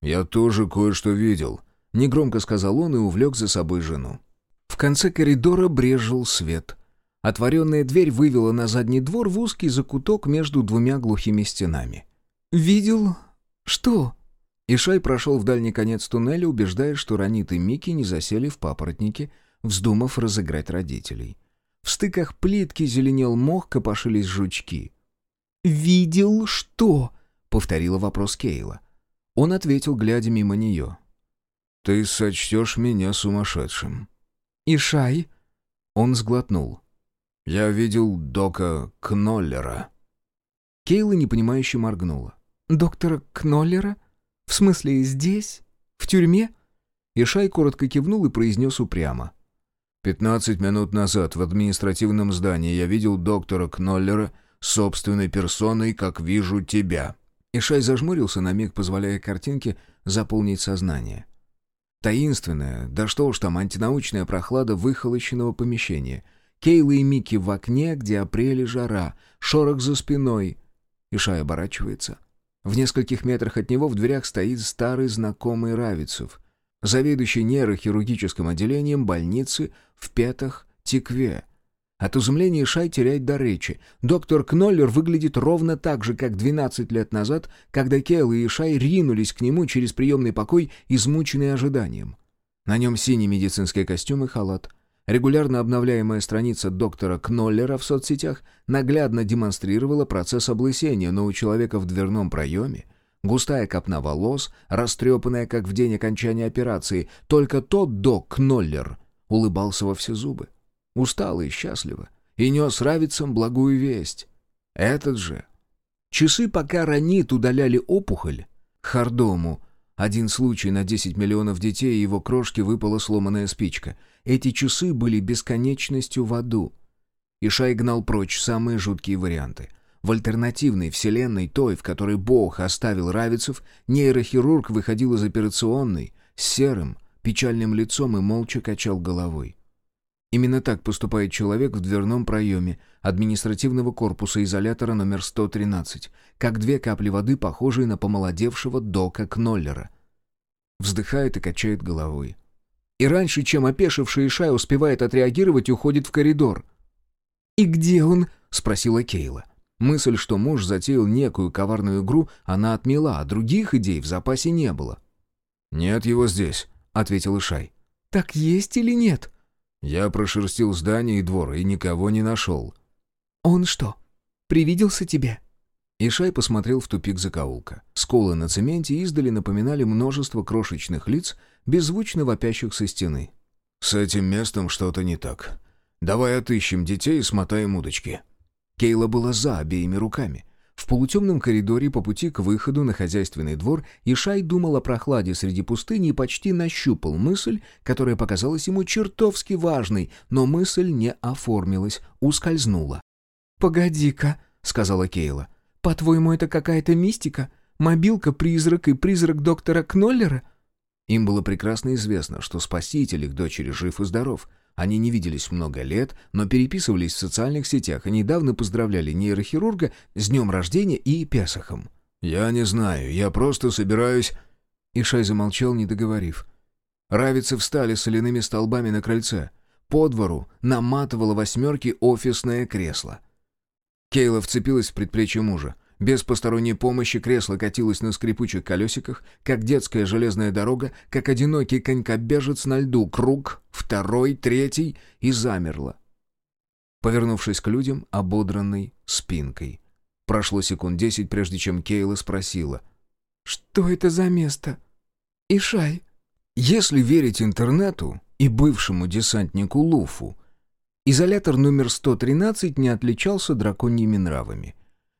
«Я тоже кое-что видел», — негромко сказал он и увлек за собой жену. В конце коридора брежил свет. Отворенная дверь вывела на задний двор в узкий закуток между двумя глухими стенами. «Видел? Что?» Ишай прошел в дальний конец туннеля, убеждаясь, что Ранит и Микки не засели в папоротнике, вздумав разыграть родителей. В стыках плитки зеленел мох, копошились жучки. «Видел что?» — повторила вопрос Кейла. Он ответил, глядя мимо нее. «Ты сочтешь меня сумасшедшим». «Ишай?» Он сглотнул. «Я видел Дока Кноллера». Кейла непонимающе моргнула. «Доктора Кноллера? В смысле, здесь? В тюрьме?» Ишай коротко кивнул и произнес упрямо. «Пятнадцать минут назад в административном здании я видел доктора Кноллера собственной персоной, как вижу тебя». Ишай зажмурился на миг, позволяя картинке заполнить сознание. Таинственная, да что уж там, антинаучная прохлада выхолощенного помещения. Кейла и Микки в окне, где апрель и жара, шорох за спиной. Ишай оборачивается. В нескольких метрах от него в дверях стоит старый знакомый Равицев, заведующий нейрохирургическим отделением больницы в Петах-Тикве. От изумления Шай теряет до речи. Доктор Кноллер выглядит ровно так же, как 12 лет назад, когда Кейл и Шай ринулись к нему через приемный покой, измученные ожиданием. На нем синий медицинский костюм и халат. Регулярно обновляемая страница доктора Кноллера в соцсетях наглядно демонстрировала процесс облысения, но у человека в дверном проеме густая копна волос, растрепанная, как в день окончания операции, только тот док Кноллер улыбался во все зубы устало и счастливо, и нес равицам благую весть. Этот же. Часы, пока ранит удаляли опухоль, Хардому, один случай на 10 миллионов детей, и его крошке выпала сломанная спичка. Эти часы были бесконечностью в аду. Ишай гнал прочь самые жуткие варианты. В альтернативной вселенной, той, в которой Бог оставил равицев, нейрохирург выходил из операционной с серым, печальным лицом и молча качал головой. Именно так поступает человек в дверном проеме административного корпуса изолятора номер 113, как две капли воды, похожие на помолодевшего дока Кноллера. Вздыхает и качает головой. И раньше, чем опешивший Ишай успевает отреагировать, уходит в коридор. «И где он?» — спросила Кейла. Мысль, что муж затеял некую коварную игру, она отмела, а других идей в запасе не было. «Нет его здесь», — ответил Ишай. «Так есть или нет?» Я прошерстил здание и двор и никого не нашел. «Он что, привиделся тебе?» Ишай посмотрел в тупик закоулка. Сколы на цементе издали напоминали множество крошечных лиц, беззвучно вопящих со стены. «С этим местом что-то не так. Давай отыщем детей и смотаем удочки». Кейла была за обеими руками. В полутемном коридоре по пути к выходу на хозяйственный двор Ишай думал о прохладе среди пустыни и почти нащупал мысль, которая показалась ему чертовски важной, но мысль не оформилась, ускользнула. «Погоди-ка», — сказала Кейла, — «по-твоему, это какая-то мистика? Мобилка-призрак и призрак доктора Кноллера?» Им было прекрасно известно, что спаситель их дочери жив и здоров. Они не виделись много лет, но переписывались в социальных сетях и недавно поздравляли нейрохирурга с днем рождения и Песохом. «Я не знаю, я просто собираюсь...» Ишай замолчал, не договорив. Равицы встали соляными столбами на крыльце. По двору наматывало восьмерки офисное кресло. Кейла вцепилась в предплечье мужа. Без посторонней помощи кресло катилось на скрипучих колесиках, как детская железная дорога, как одинокий конькобежец на льду. Круг, второй, третий и замерло. Повернувшись к людям, ободранной спинкой. Прошло секунд десять, прежде чем Кейла спросила. «Что это за место? Ишай?» Если верить интернету и бывшему десантнику Луфу, изолятор номер 113 не отличался драконьими нравами.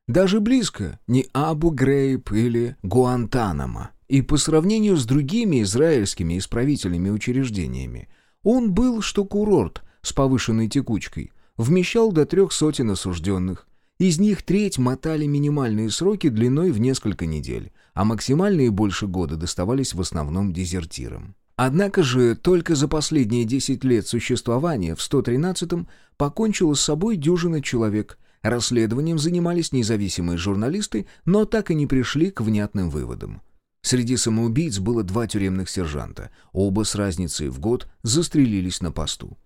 Даже близко не Абу-Грейб или Гуантанамо. И по сравнению с другими израильскими исправительными учреждениями, он был что курорт с повышенной текучкой, вмещал до трех сотен осужденных. Из них треть мотали минимальные сроки длиной в несколько недель, а максимальные больше года доставались в основном дезертирам. Однако же только за последние 10 лет существования в 113-м покончило с собой дюжина человек – Расследованием занимались независимые журналисты, но так и не пришли к внятным выводам. Среди самоубийц было два тюремных сержанта. Оба с разницей в год застрелились на посту.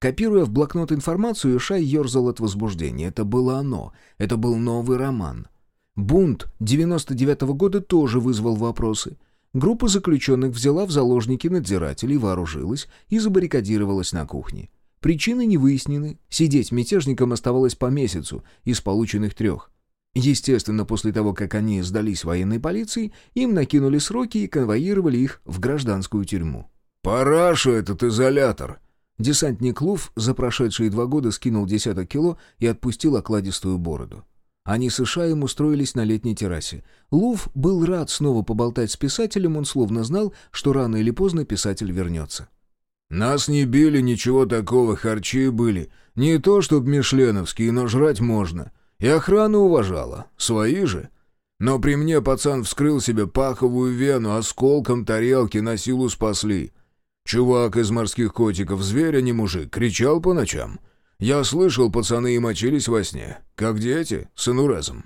Копируя в блокнот информацию, Шай ерзал от возбуждения. Это было оно. Это был новый роман. Бунт 99 -го года тоже вызвал вопросы. Группа заключенных взяла в заложники надзирателей, вооружилась и забаррикадировалась на кухне. Причины не выяснены, сидеть мятежникам оставалось по месяцу из полученных трех. Естественно, после того, как они сдались военной полиции, им накинули сроки и конвоировали их в гражданскую тюрьму. «Параша этот изолятор!» Десантник Луф за прошедшие два года скинул десяток кило и отпустил окладистую бороду. Они с Ишаем устроились на летней террасе. Луф был рад снова поболтать с писателем, он словно знал, что рано или поздно писатель вернется. Нас не били, ничего такого, харчи были. Не то, чтоб мишленовские, но жрать можно. И охрана уважала. Свои же. Но при мне пацан вскрыл себе паховую вену, осколком тарелки на силу спасли. Чувак из морских котиков, зверь, а не мужик, кричал по ночам. Я слышал, пацаны и мочились во сне. Как дети, с инуразом.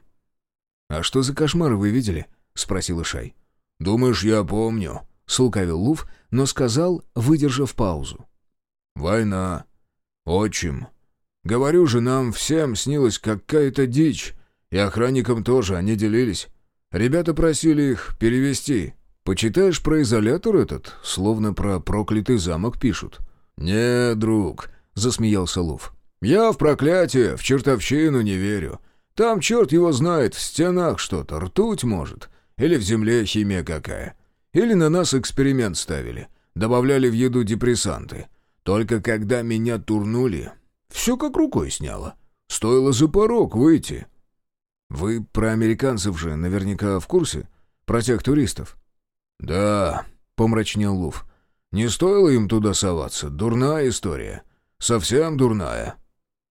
«А что за кошмары вы видели?» — спросил Ишай. «Думаешь, я помню?» — слукавил Лув, но сказал, выдержав паузу. «Война. Отчим. Говорю же, нам всем снилась какая-то дичь. И охранникам тоже, они делились. Ребята просили их перевести. Почитаешь про изолятор этот, словно про проклятый замок пишут». «Не, друг», — засмеялся Лув. «Я в проклятие, в чертовщину не верю. Там черт его знает, в стенах что-то, ртуть может. Или в земле химия какая. Или на нас эксперимент ставили. Добавляли в еду депрессанты. Только когда меня турнули, все как рукой сняло. Стоило за порог выйти. Вы про американцев же наверняка в курсе? Про тех туристов? Да, помрачнел Лув. Не стоило им туда соваться. Дурная история. Совсем дурная.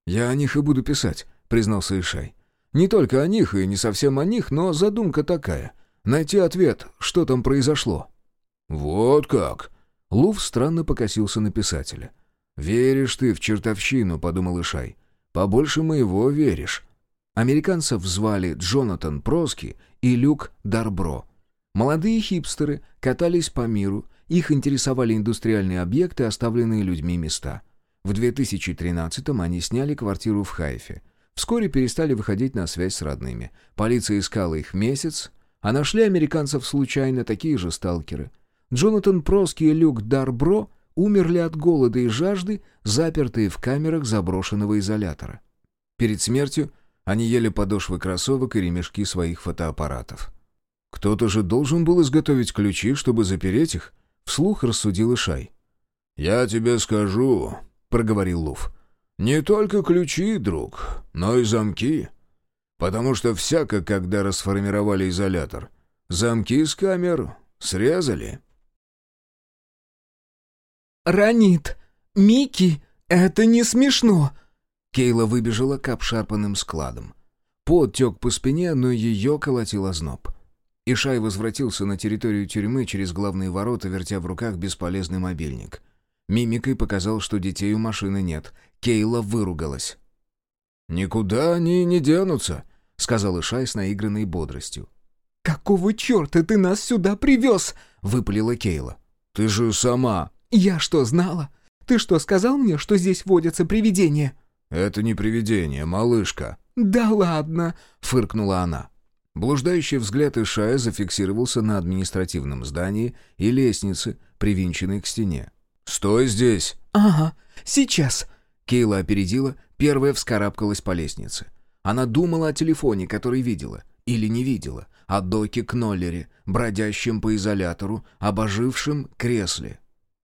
Я о них и буду писать, признался Ишай. Не только о них и не совсем о них, но задумка такая — Найти ответ, что там произошло». «Вот как!» Лув странно покосился на писателя. «Веришь ты в чертовщину», — подумал Ишай. «Побольше моего веришь». Американцев звали Джонатан Проски и Люк Дарбро. Молодые хипстеры катались по миру, их интересовали индустриальные объекты, оставленные людьми места. В 2013-м они сняли квартиру в Хайфе. Вскоре перестали выходить на связь с родными. Полиция искала их месяц, а нашли американцев случайно такие же сталкеры. Джонатан Проски и Люк Дарбро умерли от голода и жажды, запертые в камерах заброшенного изолятора. Перед смертью они ели подошвы кроссовок и ремешки своих фотоаппаратов. «Кто-то же должен был изготовить ключи, чтобы запереть их», — вслух рассудил Ишай. «Я тебе скажу», — проговорил Луф. «Не только ключи, друг, но и замки. «Потому что всяко, когда расформировали изолятор, замки с камер срезали». «Ранит! Микки, это не смешно!» Кейла выбежала к обшарпанным складам. Пот тек по спине, но ее колотил озноб. Ишай возвратился на территорию тюрьмы через главные ворота, вертя в руках бесполезный мобильник. Мимикой показал, что детей у машины нет. Кейла выругалась. «Никуда они не денутся», — сказал Ишай с наигранной бодростью. «Какого черта ты нас сюда привез?» — выпалила Кейла. «Ты же сама...» «Я что, знала? Ты что, сказал мне, что здесь водятся привидения?» «Это не привидение, малышка». «Да ладно!» — фыркнула она. Блуждающий взгляд Ишая зафиксировался на административном здании и лестнице, привинченной к стене. «Стой здесь!» «Ага, сейчас!» Кейла опередила, первая вскарабкалась по лестнице. Она думала о телефоне, который видела. Или не видела. О доке Кноллере, бродящем по изолятору, об ожившем кресле.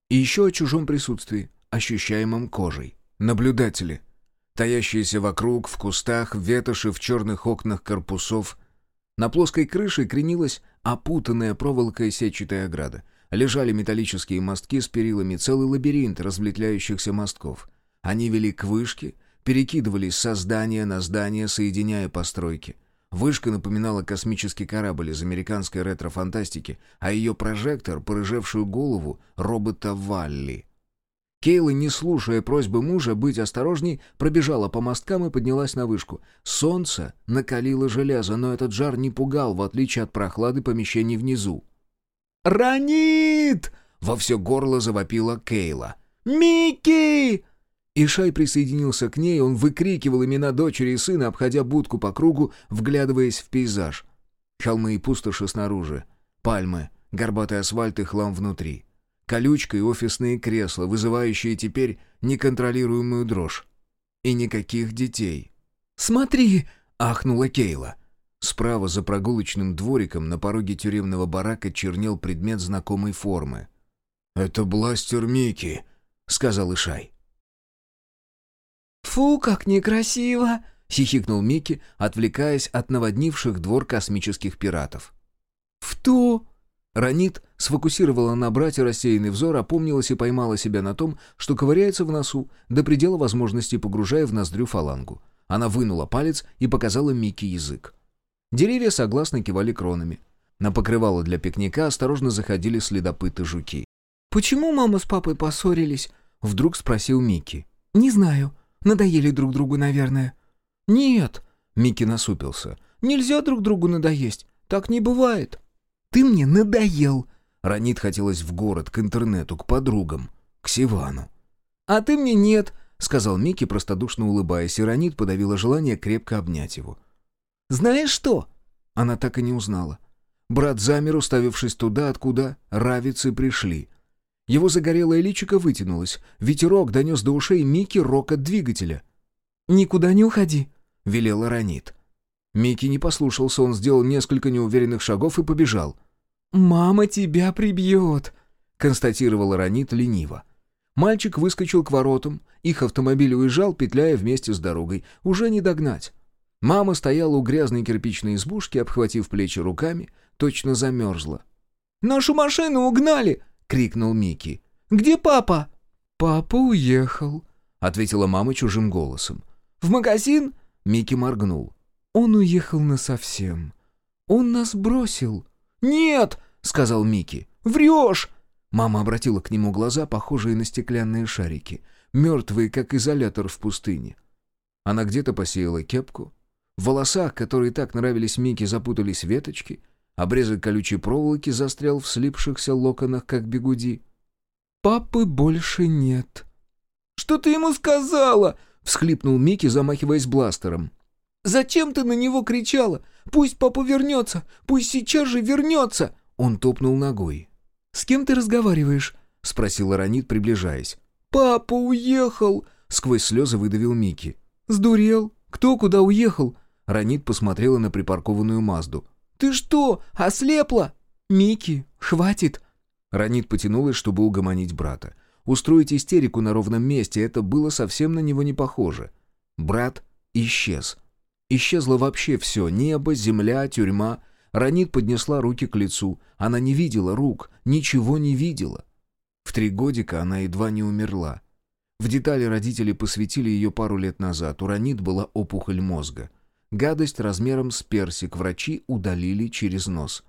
И еще о чужом присутствии, ощущаемом кожей. Наблюдатели. Таящиеся вокруг, в кустах, ветоши в черных окнах корпусов. На плоской крыше кренилась опутанная проволокой сетчатая ограда. Лежали металлические мостки с перилами, целый лабиринт разветвляющихся мостков. Они вели к вышке, перекидывались со здания на здание, соединяя постройки. Вышка напоминала космический корабль из американской ретро-фантастики, а ее прожектор — порыжевшую голову робота Валли. Кейла, не слушая просьбы мужа быть осторожней, пробежала по мосткам и поднялась на вышку. Солнце накалило железо, но этот жар не пугал, в отличие от прохлады помещений внизу. «Ранит!» — во все горло завопила Кейла. «Микки!» Ишай присоединился к ней, он выкрикивал имена дочери и сына, обходя будку по кругу, вглядываясь в пейзаж. Холмы и пустоши снаружи, пальмы, горбатый асфальт и хлам внутри. Колючка и офисные кресла, вызывающие теперь неконтролируемую дрожь. И никаких детей. «Смотри!» — ахнула Кейла. Справа за прогулочным двориком на пороге тюремного барака чернел предмет знакомой формы. «Это бластер Микки», — сказал Ишай. «Фу, как некрасиво!» — хихикнул Микки, отвлекаясь от наводнивших двор космических пиратов. «В то...» Ранит сфокусировала на брате рассеянный взор, опомнилась и поймала себя на том, что ковыряется в носу, до предела возможностей погружая в ноздрю фалангу. Она вынула палец и показала Микки язык. Деревья согласно кивали кронами. На покрывало для пикника осторожно заходили следопыты-жуки. «Почему мама с папой поссорились?» — вдруг спросил Микки. «Не знаю. Надоели друг другу, наверное». «Нет», — Микки насупился. «Нельзя друг другу надоесть. Так не бывает». «Ты мне надоел!» Ранит хотелось в город, к интернету, к подругам, к Сивану. «А ты мне нет», — сказал Микки, простодушно улыбаясь, и Ранит подавила желание крепко обнять его. «Знаешь что?» Она так и не узнала. Брат замер, уставившись туда, откуда равицы пришли. Его загорелое личико вытянулось. Ветерок донес до ушей Микки рокот двигателя. «Никуда не уходи», — велела Ранит. Микки не послушался, он сделал несколько неуверенных шагов и побежал. «Мама тебя прибьет», — констатировала Ранит лениво. Мальчик выскочил к воротам, их автомобиль уезжал, петляя вместе с дорогой. Уже не догнать. Мама стояла у грязной кирпичной избушки, обхватив плечи руками, точно замерзла. «Нашу машину угнали!» — крикнул Микки. «Где папа?» «Папа уехал», — ответила мама чужим голосом. «В магазин?» — Микки моргнул. «Он уехал насовсем. Он нас бросил». «Нет!» — сказал Микки. «Врешь!» Мама обратила к нему глаза, похожие на стеклянные шарики, мертвые, как изолятор в пустыне. Она где-то посеяла кепку. В волосах, которые так нравились Микки, запутались веточки. Обрезок колючей проволоки застрял в слипшихся локонах, как бегуди. «Папы больше нет». «Что ты ему сказала?» — всхлипнул Микки, замахиваясь бластером. «Зачем ты на него кричала? Пусть папа вернется! Пусть сейчас же вернется!» Он топнул ногой. «С кем ты разговариваешь?» — спросил Ранит, приближаясь. «Папа уехал!» — сквозь слезы выдавил Микки. «Сдурел? Кто куда уехал?» Ранит посмотрела на припаркованную Мазду. «Ты что, ослепла?» «Микки, хватит!» Ранит потянулась, чтобы угомонить брата. Устроить истерику на ровном месте — это было совсем на него не похоже. Брат исчез. Исчезло вообще все — небо, земля, тюрьма. Ранит поднесла руки к лицу. Она не видела рук, ничего не видела. В три годика она едва не умерла. В детали родители посвятили ее пару лет назад. У Ранит была опухоль мозга. Гадость размером с персик врачи удалили через нос.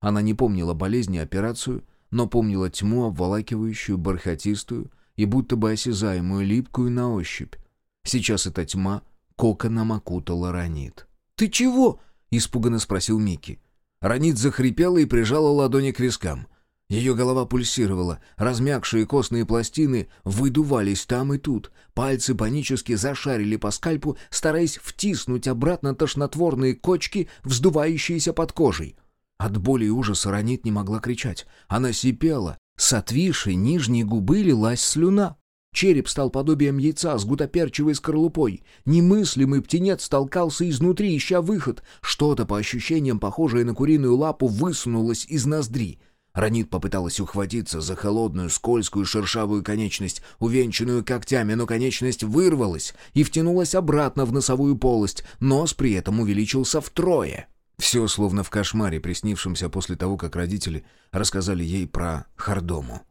Она не помнила болезни операцию, но помнила тьму, обволакивающую, бархатистую и будто бы осязаемую, липкую на ощупь. Сейчас эта тьма коконом окутала Ранит. «Ты чего?» — испуганно спросил Микки. Ранит захрипела и прижала ладони к вискам. Ее голова пульсировала, размягшие костные пластины выдувались там и тут. Пальцы панически зашарили по скальпу, стараясь втиснуть обратно тошнотворные кочки, вздувающиеся под кожей. От боли и ужаса Ранит не могла кричать. Она сипела. С отвисшей нижней губы лилась слюна. Череп стал подобием яйца с гутоперчивой скорлупой. Немыслимый птенец толкался изнутри, ища выход. Что-то, по ощущениям, похожее на куриную лапу, высунулось из ноздри — Ранит попыталась ухватиться за холодную, скользкую, шершавую конечность, увенчанную когтями, но конечность вырвалась и втянулась обратно в носовую полость, нос при этом увеличился втрое. Все словно в кошмаре, приснившемся после того, как родители рассказали ей про Хардому.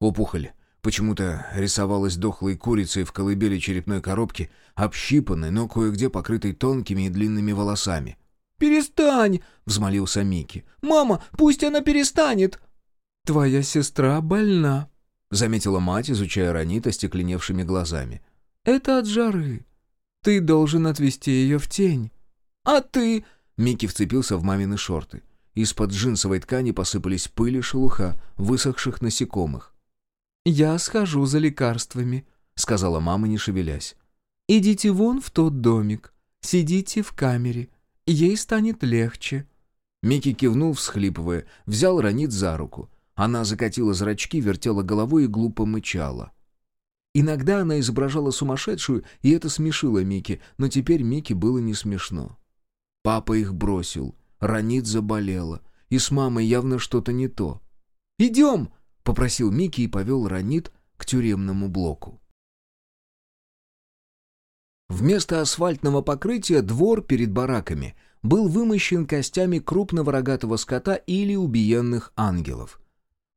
Опухоль почему-то рисовалась дохлой курицей в колыбели черепной коробки, общипанной, но кое-где покрытой тонкими и длинными волосами. «Перестань!» — взмолился Микки. «Мама, пусть она перестанет!» «Твоя сестра больна», — заметила мать, изучая Ранита стекленевшими глазами. «Это от жары. Ты должен отвезти ее в тень». «А ты?» — Микки вцепился в мамины шорты. Из-под джинсовой ткани посыпались пыль и шелуха высохших насекомых. «Я схожу за лекарствами», — сказала мама, не шевелясь. «Идите вон в тот домик. Сидите в камере. Ей станет легче». Микки кивнул, всхлипывая, взял Ранит за руку. Она закатила зрачки, вертела головой и глупо мычала. Иногда она изображала сумасшедшую, и это смешило Микки, но теперь Микки было не смешно. Папа их бросил, Ранит заболела, и с мамой явно что-то не то. «Идем!» — попросил Микки и повел Ранит к тюремному блоку. Вместо асфальтного покрытия двор перед бараками был вымощен костями крупного рогатого скота или убиенных ангелов.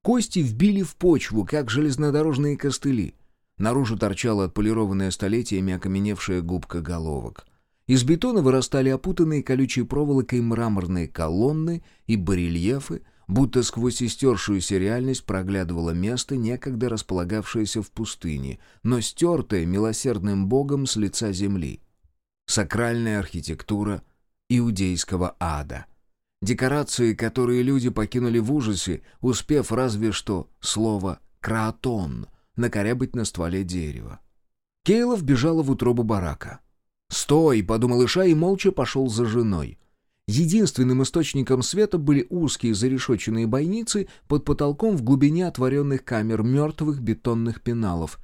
Кости вбили в почву, как железнодорожные костыли. Наружу торчала отполированная столетиями окаменевшая губка головок. Из бетона вырастали опутанные колючей проволокой мраморные колонны и барельефы, будто сквозь истершуюся реальность проглядывало место, некогда располагавшееся в пустыне, но стертое милосердным богом с лица земли. Сакральная архитектура иудейского ада. Декорации, которые люди покинули в ужасе, успев разве что слово «краатон» накорябать на стволе дерева. Кейлов бежала в утробу барака. «Стой!» — подумал Иша и молча пошел за женой. Единственным источником света были узкие зарешоченные бойницы под потолком в глубине отворенных камер мертвых бетонных пеналов.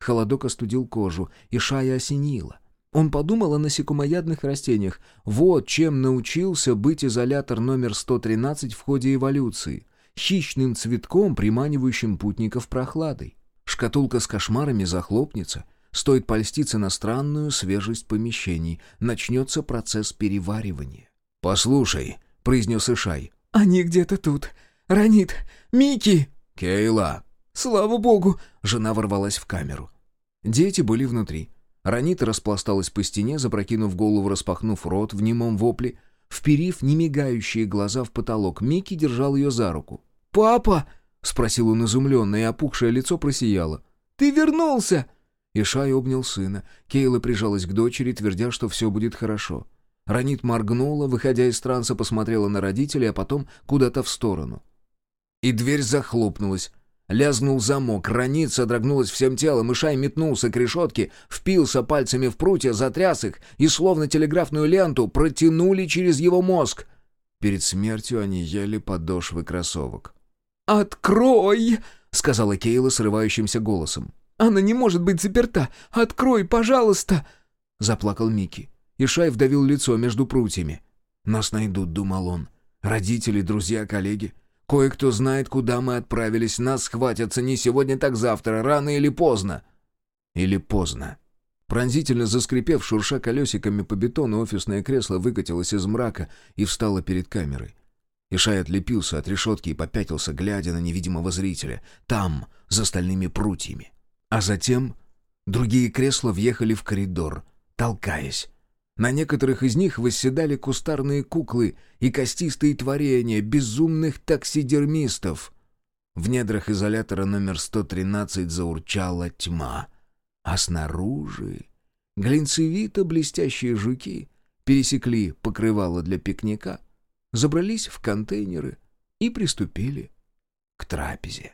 Холодок остудил кожу, и Шая осенила. Он подумал о насекомоядных растениях. Вот чем научился быть изолятор номер 113 в ходе эволюции. Хищным цветком, приманивающим путников прохладой. Шкатулка с кошмарами захлопнется. Стоит польститься на странную свежесть помещений. Начнется процесс переваривания. «Послушай», — произнес Ишай. «Они где-то тут. Ранит. Мики!» «Кейла!» «Слава богу!» — жена ворвалась в камеру. Дети были внутри. Ранита распласталась по стене, запрокинув голову, распахнув рот в немом вопле, вперив немигающие глаза в потолок. Микки держал ее за руку. «Папа!» — спросил он изумленно, и опухшее лицо просияло. «Ты вернулся!» Ишай обнял сына. Кейла прижалась к дочери, твердя, что все будет хорошо. Ранит моргнула, выходя из транса, посмотрела на родителей, а потом куда-то в сторону. И дверь захлопнулась. Лязнул замок, Ранит содрогнулась всем телом, и Шай метнулся к решетке, впился пальцами в прутья, затряс их, и словно телеграфную ленту протянули через его мозг. Перед смертью они ели подошвы кроссовок. «Открой!» — сказала Кейла срывающимся голосом. «Она не может быть заперта! Открой, пожалуйста!» — заплакал Микки. Ишай вдавил лицо между прутьями. «Нас найдут», — думал он. «Родители, друзья, коллеги. Кое-кто знает, куда мы отправились. Нас схватятся не сегодня, так завтра, рано или поздно». «Или поздно», — Пронзительно заскрипев, шурша колесиками по бетону, офисное кресло выкатилось из мрака и встало перед камерой. Ишай отлепился от решетки и попятился, глядя на невидимого зрителя. Там, за стальными прутьями. А затем другие кресла въехали в коридор, толкаясь. На некоторых из них восседали кустарные куклы и костистые творения безумных таксидермистов. В недрах изолятора номер 113 заурчала тьма. А снаружи глинцевито-блестящие жуки пересекли покрывало для пикника, забрались в контейнеры и приступили к трапезе.